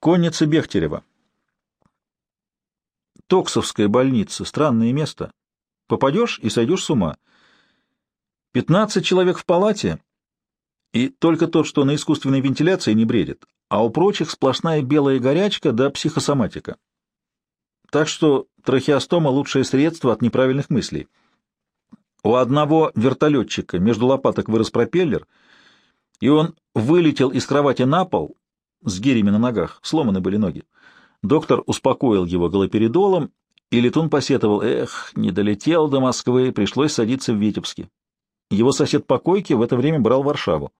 Конница Бехтерева. Токсовская больница — странное место. Попадешь и сойдешь с ума. Пятнадцать человек в палате, и только тот, что на искусственной вентиляции, не бредит, а у прочих сплошная белая горячка да психосоматика. Так что трахеостома — лучшее средство от неправильных мыслей. У одного вертолетчика между лопаток вырос пропеллер, и он вылетел из кровати на пол с гирями на ногах, сломаны были ноги. Доктор успокоил его галоперидолом, и летун посетовал, эх, не долетел до Москвы, пришлось садиться в Витебске. Его сосед по койке в это время брал Варшаву.